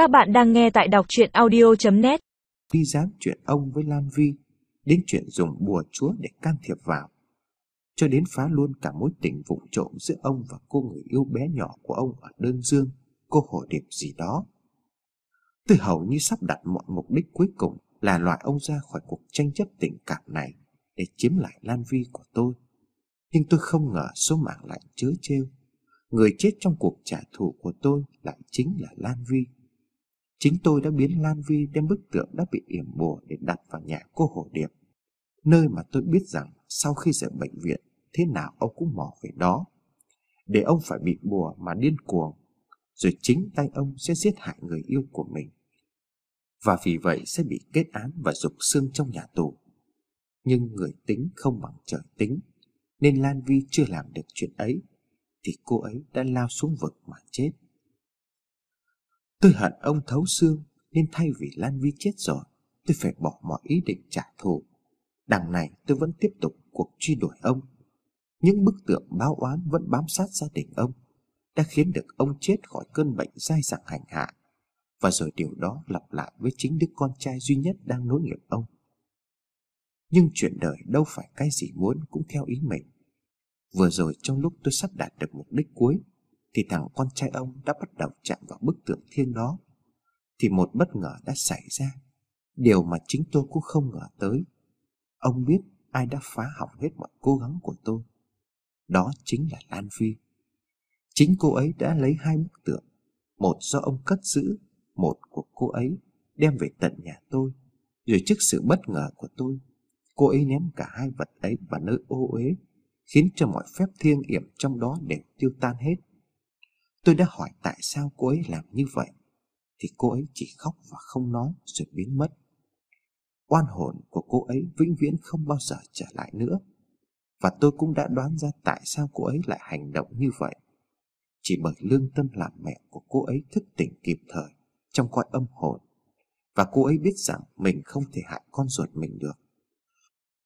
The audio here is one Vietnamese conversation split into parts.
Các bạn đang nghe tại đọc chuyện audio.net Vi dám chuyện ông với Lan Vi, Đến chuyện dùng bùa chúa để can thiệp vào, Cho đến phá luôn cả mối tình vụng trộm giữa ông và cô người yêu bé nhỏ của ông ở đơn dương, Cô hồ điệp gì đó. Tôi hầu như sắp đặt mọi mục đích cuối cùng Là loại ông ra khỏi cuộc tranh chấp tình cảm này Để chiếm lại Lan Vi của tôi. Nhưng tôi không ngờ số mạng lại chớ trêu. Người chết trong cuộc trả thù của tôi lại chính là Lan Vi. Chính tôi đã biến Lan Vi đem bức tượng đã bị yểm bùa để đặt vào nhà cô Hồ Điệp. Nơi mà tôi biết rằng sau khi rời bệnh viện, thế nào ông cũng mò về đó. Để ông phải bị bùa mà điên cuồng, rồi chính tay ông sẽ giết hại người yêu của mình. Và vì vậy sẽ bị kết án và rục xương trong nhà tù. Nhưng người tính không bằng trời tính, nên Lan Vi chưa làm được chuyện ấy, thì cô ấy đã lao xuống vực mà chết. Tôi hận ông thấu xương, Nên thay vì Lan Vi chết rồi, Tôi phải bỏ mọi ý định trả thù. Đằng này tôi vẫn tiếp tục cuộc truy đuổi ông. Những bức tượng báo oán vẫn bám sát gia đình ông, Đã khiến được ông chết khỏi cơn bệnh dai dẳng hành hạ. Và rồi điều đó lặp lại với chính đứa con trai duy nhất đang nối nghiệp ông. Nhưng chuyện đời đâu phải cái gì muốn cũng theo ý mình. Vừa rồi trong lúc tôi sắp đạt được mục đích cuối thì thằng con trai ông đã bắt đầu chạm vào bức tượng thiêng đó. Thì một bất ngờ đã xảy ra, điều mà chính tôi cũng không ngờ tới. Ông biết ai đã phá hỏng hết mọi cố gắng của tôi. Đó chính là Lan Phi. Chính cô ấy đã lấy hai bức tượng, một do ông cất giữ, một của cô ấy đem về tận nhà tôi. Rồi trước sự bất ngờ của tôi, cô ấy ném cả hai vật ấy vào nơi ô uế, khiến cho mọi phép thiêng yểm trong đó đều tiêu tan hết. Tôi đã hỏi tại sao cô ấy làm như vậy, Thì cô ấy chỉ khóc và không nói rồi biến mất. Oan hồn của cô ấy vĩnh viễn không bao giờ trở lại nữa. Và tôi cũng đã đoán ra tại sao cô ấy lại hành động như vậy. Chỉ bởi lương tâm làm mẹ của cô ấy thức tỉnh kịp thời, Trong cõi âm hồn. Và cô ấy biết rằng mình không thể hại con ruột mình được.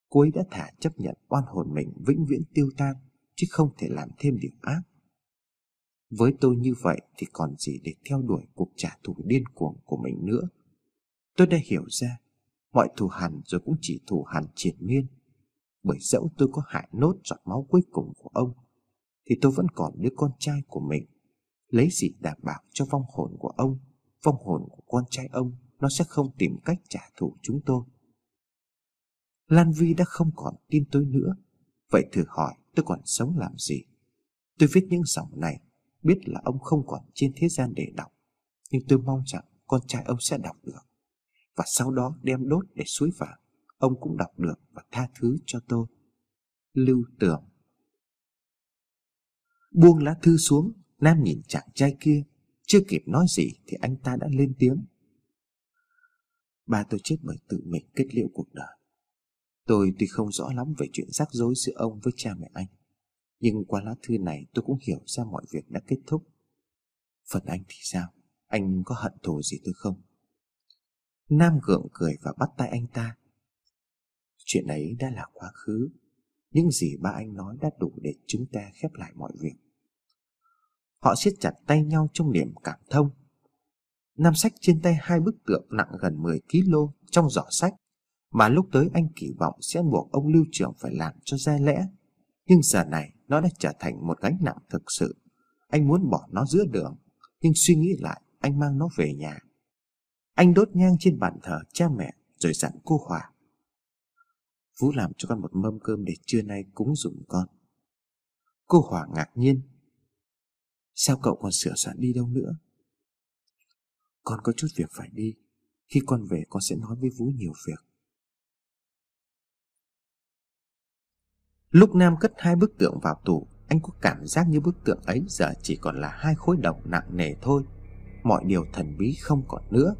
Cô ấy đã thả chấp nhận oan hồn mình vĩnh viễn tiêu tan, Chứ không thể làm thêm điều ác với tôi như vậy thì còn gì để theo đuổi cuộc trả thù điên cuồng của mình nữa. Tôi đã hiểu ra, mọi thù hằn rồi cũng chỉ thù hằn triền miên. Bởi dẫu tôi có hại nốt giọt máu cuối cùng của ông, thì tôi vẫn còn đứa con trai của mình. Lấy gì đảm bảo cho vong hồn của ông, vong hồn của con trai ông, nó sẽ không tìm cách trả thù chúng tôi. Lan Vi đã không còn tin tôi nữa, vậy thử hỏi tôi còn sống làm gì? Tôi viết những dòng này biết là ông không còn trên thế gian để đọc, nhưng tôi mong rằng con trai ông sẽ đọc được. Và sau đó đem đốt để suối vàng, ông cũng đọc được và tha thứ cho tôi. Lưu tưởng buông lá thư xuống, nam nhìn chàng trai kia, chưa kịp nói gì thì anh ta đã lên tiếng. Ba tôi chết bởi tự mình kết liễu cuộc đời. Tôi tuy không rõ lắm về chuyện rắc rối giữa ông với cha mẹ anh nhưng qua lá thư này tôi cũng hiểu ra mọi việc đã kết thúc. Phần anh thì sao? Anh có hận thù gì tôi không? Nam gượng cười và bắt tay anh ta. Chuyện ấy đã là quá khứ. Những gì ba anh nói đã đủ để chúng ta khép lại mọi việc. Họ siết chặt tay nhau trong niềm cảm thông. Nam sách trên tay hai bức tượng nặng gần 10 kg trong giỏ sách, Mà lúc tới anh kỳ vọng sẽ buộc ông lưu trưởng phải làm cho ra lẽ. Nhưng giờ này nó đã trở thành một gánh nặng thực sự. Anh muốn bỏ nó giữa đường, nhưng suy nghĩ lại, anh mang nó về nhà. Anh đốt nhang trên bàn thờ cha mẹ rồi dặn cô Hòa. Vũ làm cho con một mâm cơm để trưa nay cúng dùng con. Cô Hòa ngạc nhiên. Sao cậu còn sửa soạn đi đâu nữa? Con có chút việc phải đi. Khi con về con sẽ nói với Vũ nhiều việc. Lúc Nam cất hai bức tượng vào tủ, Anh có cảm giác như bức tượng ấy giờ chỉ còn là hai khối đồng nặng nề thôi. Mọi điều thần bí không còn nữa.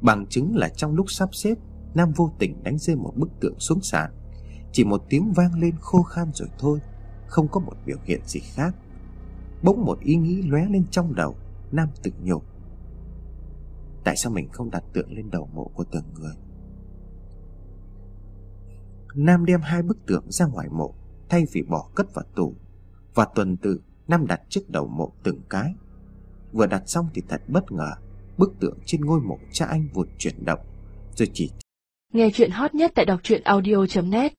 Bằng chứng là trong lúc sắp xếp, Nam vô tình đánh rơi một bức tượng xuống sàn. Chỉ một tiếng vang lên khô khan rồi thôi, Không có một biểu hiện gì khác. Bỗng một ý nghĩ lóe lên trong đầu, Nam tự nhủ. Tại sao mình không đặt tượng lên đầu mộ của từng người? Nam đem hai bức tượng ra ngoài mộ thay vì bỏ cất vào tủ. Và tuần tự năm đặt trước đầu mộ từng cái. Vừa đặt xong thì thật bất ngờ, Bức tượng trên ngôi mộ cha anh vụt chuyển động, Rồi chỉ Nghe chuyện hot nhất tại đọc truyện audio.net